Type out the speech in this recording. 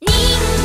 人間